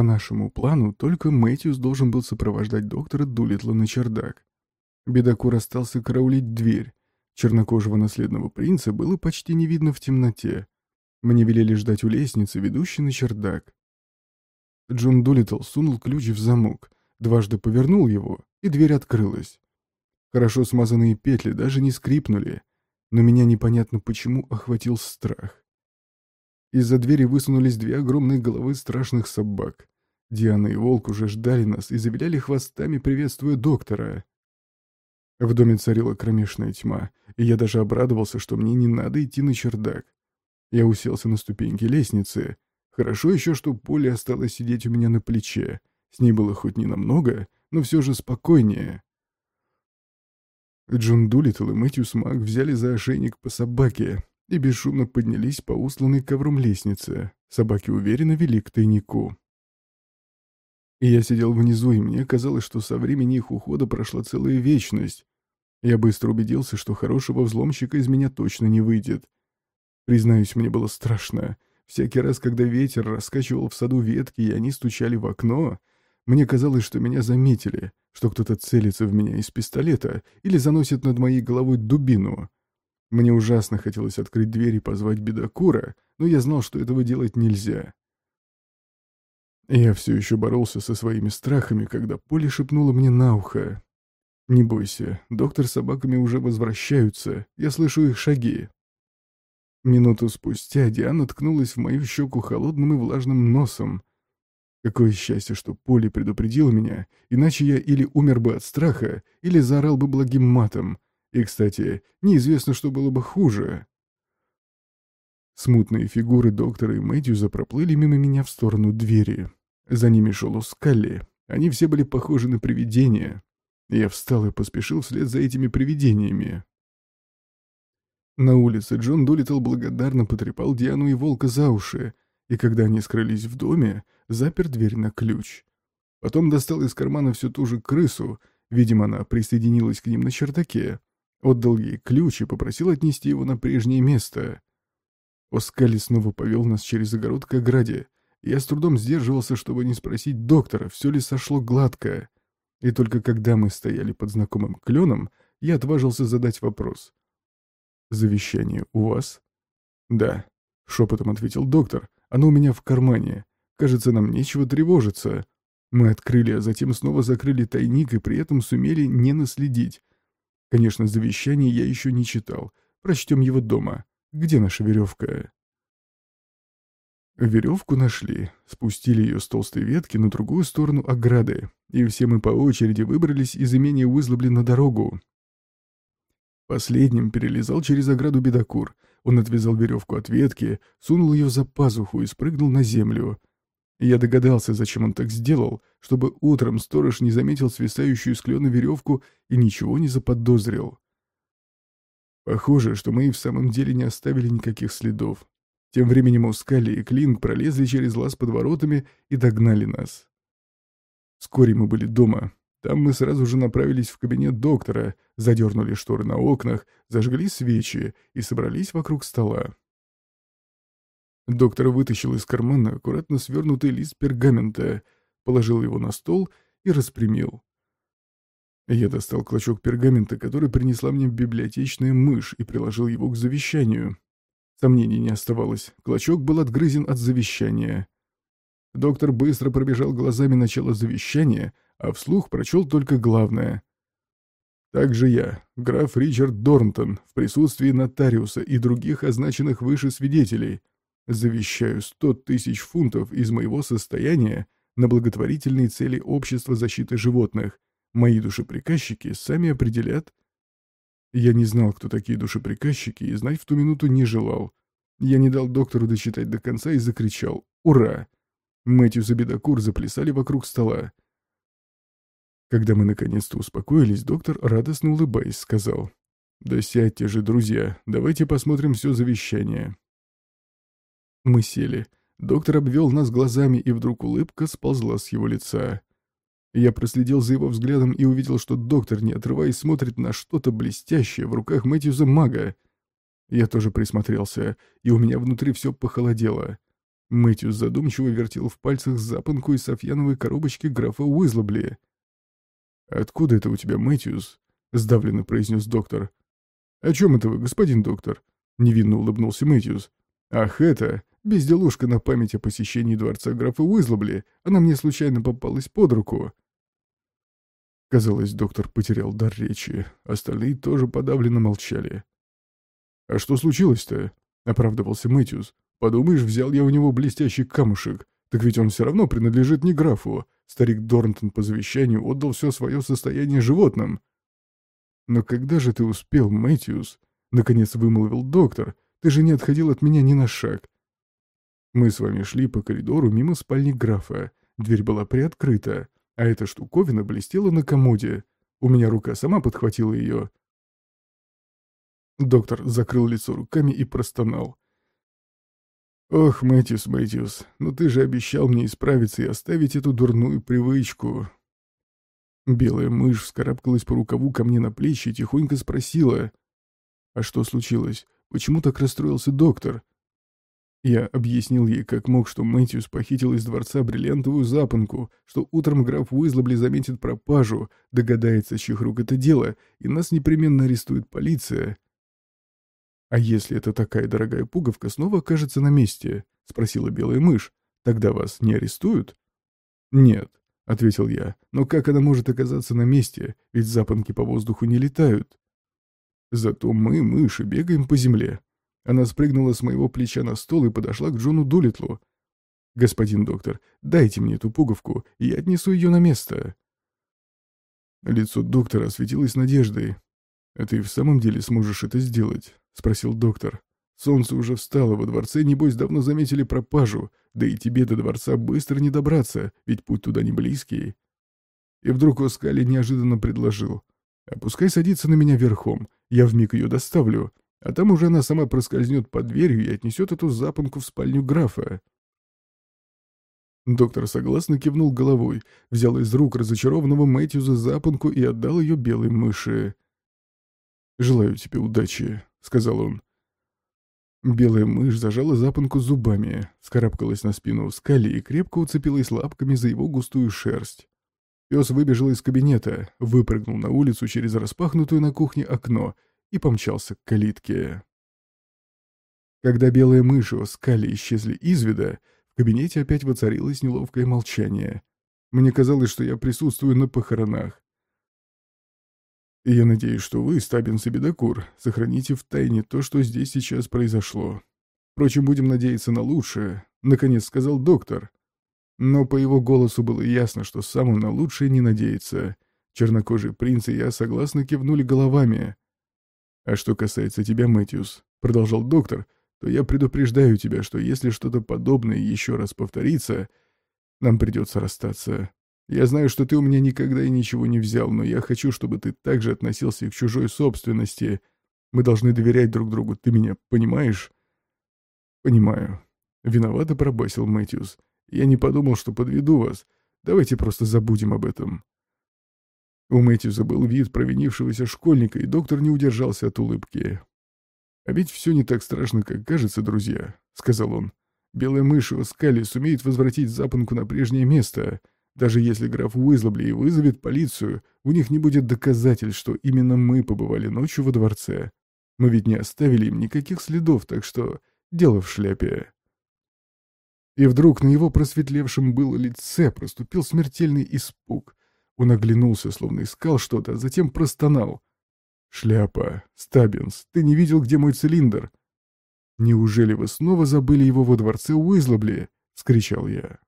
По нашему плану, только Мэтьюс должен был сопровождать доктора Дулитла на чердак. Бедокур остался караулить дверь. Чернокожего наследного принца было почти не видно в темноте. Мне велели ждать у лестницы, ведущей на чердак. Джон Дулитл сунул ключ в замок, дважды повернул его, и дверь открылась. Хорошо смазанные петли даже не скрипнули, но меня непонятно почему охватил страх. Из-за двери высунулись две огромные головы страшных собак. Диана и Волк уже ждали нас и завиляли хвостами, приветствуя доктора. В доме царила кромешная тьма, и я даже обрадовался, что мне не надо идти на чердак. Я уселся на ступеньки лестницы. Хорошо еще, что Поле осталось сидеть у меня на плече. С ней было хоть не намного, но все же спокойнее. Джон Дулиттл и Мэтью Смак взяли за ошейник по собаке и бесшумно поднялись по усланной ковром лестнице. Собаки уверенно вели к тайнику. Я сидел внизу, и мне казалось, что со времени их ухода прошла целая вечность. Я быстро убедился, что хорошего взломщика из меня точно не выйдет. Признаюсь, мне было страшно. Всякий раз, когда ветер раскачивал в саду ветки, и они стучали в окно, мне казалось, что меня заметили, что кто-то целится в меня из пистолета или заносит над моей головой дубину. Мне ужасно хотелось открыть дверь и позвать бедокура, но я знал, что этого делать нельзя. Я все еще боролся со своими страхами, когда Поле шепнула мне на ухо. «Не бойся, доктор с собаками уже возвращаются, я слышу их шаги». Минуту спустя Диана ткнулась в мою щеку холодным и влажным носом, Какое счастье, что Поле предупредил меня, иначе я или умер бы от страха, или заорал бы благим матом. И, кстати, неизвестно, что было бы хуже. Смутные фигуры доктора и Мэтьюза проплыли мимо меня в сторону двери. За ними шел Ускалли. Они все были похожи на привидения. Я встал и поспешил вслед за этими привидениями. На улице Джон Долитл благодарно потрепал Диану и Волка за уши, и когда они скрылись в доме, запер дверь на ключ. Потом достал из кармана всю ту же крысу, видимо, она присоединилась к ним на чердаке, отдал ей ключ и попросил отнести его на прежнее место. Оскали снова повел нас через огород к ограде. Я с трудом сдерживался, чтобы не спросить доктора, все ли сошло гладко. И только когда мы стояли под знакомым кленом, я отважился задать вопрос. «Завещание у вас?» «Да», — шепотом ответил доктор, оно у меня в кармане. Кажется, нам нечего тревожиться. Мы открыли, а затем снова закрыли тайник и при этом сумели не наследить. Конечно, завещание я еще не читал. Прочтем его дома. Где наша веревка? Веревку нашли, спустили ее с толстой ветки на другую сторону ограды, и все мы по очереди выбрались из имения Уизлобли на дорогу. Последним перелезал через ограду бедокур — он отвязал веревку от ветки, сунул ее за пазуху и спрыгнул на землю. Я догадался, зачем он так сделал, чтобы утром сторож не заметил свисающую с клена веревку и ничего не заподозрил. Похоже, что мы и в самом деле не оставили никаких следов. Тем временем Ускали и Клинк пролезли через лаз под воротами и догнали нас. Вскоре мы были дома, там мы сразу же направились в кабинет доктора, задернули шторы на окнах, зажгли свечи и собрались вокруг стола. Доктор вытащил из кармана аккуратно свернутый лист пергамента, положил его на стол и распрямил. Я достал клочок пергамента, который принесла мне библиотечная мышь, и приложил его к завещанию. Сомнений не оставалось. Клочок был отгрызен от завещания. Доктор быстро пробежал глазами начало завещания, а вслух прочел только главное. Также я, граф Ричард Дорнтон, в присутствии нотариуса и других означенных выше свидетелей, завещаю сто тысяч фунтов из моего состояния на благотворительные цели Общества защиты животных. Мои душеприказчики сами определят. Я не знал, кто такие душеприказчики, и знать в ту минуту не желал. Я не дал доктору дочитать до конца и закричал «Ура!». Мэтью и заплясали вокруг стола. Когда мы наконец-то успокоились, доктор, радостно улыбаясь, сказал, «Да сядьте же, друзья, давайте посмотрим все завещание». Мы сели. Доктор обвел нас глазами, и вдруг улыбка сползла с его лица. Я проследил за его взглядом и увидел, что доктор, не отрываясь, смотрит на что-то блестящее в руках Мэтьюза Мага. Я тоже присмотрелся, и у меня внутри все похолодело. Мэтью задумчиво вертел в пальцах запонку из софьяновой коробочки графа Уизлобли. «Откуда это у тебя, Мэтьюс?» — сдавленно произнес доктор. «О чем это вы, господин доктор?» — невинно улыбнулся Мэтьюс. «Ах, это! Безделушка на память о посещении дворца графа Уизлобли. Она мне случайно попалась под руку». Казалось, доктор потерял дар речи. Остальные тоже подавленно молчали. «А что случилось-то?» — оправдывался Мэтьюс. «Подумаешь, взял я у него блестящий камушек. Так ведь он все равно принадлежит не графу. Старик Дорнтон по завещанию отдал все свое состояние животным». «Но когда же ты успел, Мэтьюс?» — наконец вымолвил доктор. «Ты же не отходил от меня ни на шаг». Мы с вами шли по коридору мимо спальни графа. Дверь была приоткрыта, а эта штуковина блестела на комоде. У меня рука сама подхватила ее. Доктор закрыл лицо руками и простонал. «Ох, Мэтьюс, Мэтьюс, ну ты же обещал мне исправиться и оставить эту дурную привычку». Белая мышь вскарабкалась по рукаву ко мне на плечи и тихонько спросила. «А что случилось? Почему так расстроился доктор?» Я объяснил ей, как мог, что Мэтьюс похитил из дворца бриллиантовую запонку, что утром граф Уизлобли заметит пропажу, догадается, чьих рук это дело, и нас непременно арестует полиция. «А если эта такая дорогая пуговка снова окажется на месте?» — спросила белая мышь. «Тогда вас не арестуют?» «Нет», — ответил я. «Но как она может оказаться на месте? Ведь запонки по воздуху не летают». «Зато мы, мыши, бегаем по земле». Она спрыгнула с моего плеча на стол и подошла к Джону Дулитлу. «Господин доктор, дайте мне эту пуговку, и я отнесу ее на место». Лицо доктора осветилось надеждой. «А ты в самом деле сможешь это сделать?» — спросил доктор. «Солнце уже встало, во дворце, небось, давно заметили пропажу, да и тебе до дворца быстро не добраться, ведь путь туда не близкий». И вдруг Оскали неожиданно предложил. «А пускай садится на меня верхом, я вмиг ее доставлю, а там уже она сама проскользнет под дверью и отнесет эту запонку в спальню графа». Доктор согласно кивнул головой, взял из рук разочарованного Мэтьюза запонку и отдал ее белой мыши. «Желаю тебе удачи», — сказал он. Белая мышь зажала запонку зубами, скарабкалась на спину скали и крепко уцепилась лапками за его густую шерсть. Пес выбежал из кабинета, выпрыгнул на улицу через распахнутую на кухне окно и помчался к калитке. Когда белые мыши скали исчезли из вида, в кабинете опять воцарилось неловкое молчание. Мне казалось, что я присутствую на похоронах. И я надеюсь, что вы, Стабинс и Бедокур, сохраните в тайне то, что здесь сейчас произошло. Впрочем, будем надеяться на лучшее, — наконец сказал доктор. Но по его голосу было ясно, что сам он на лучшее не надеется. Чернокожий принц и я согласно кивнули головами. «А что касается тебя, Мэтьюс», — продолжал доктор, — «то я предупреждаю тебя, что если что-то подобное еще раз повторится, нам придется расстаться. Я знаю, что ты у меня никогда и ничего не взял, но я хочу, чтобы ты также относился к чужой собственности. Мы должны доверять друг другу, ты меня понимаешь?» «Понимаю». Виновато пробасил Мэтьюс. «Я не подумал, что подведу вас. Давайте просто забудем об этом». У Мэтьюза был вид провинившегося школьника, и доктор не удержался от улыбки. «А ведь все не так страшно, как кажется, друзья», — сказал он. «Белая мышь в скале сумеет возвратить запонку на прежнее место. Даже если граф Уизлобли вызовет полицию, у них не будет доказательств, что именно мы побывали ночью во дворце. Мы ведь не оставили им никаких следов, так что дело в шляпе. И вдруг на его просветлевшем было лице проступил смертельный испуг. Он оглянулся, словно искал что-то, а затем простонал. «Шляпа! Стабинс, ты не видел, где мой цилиндр?» «Неужели вы снова забыли его во дворце Уизлобли?» — вскричал я.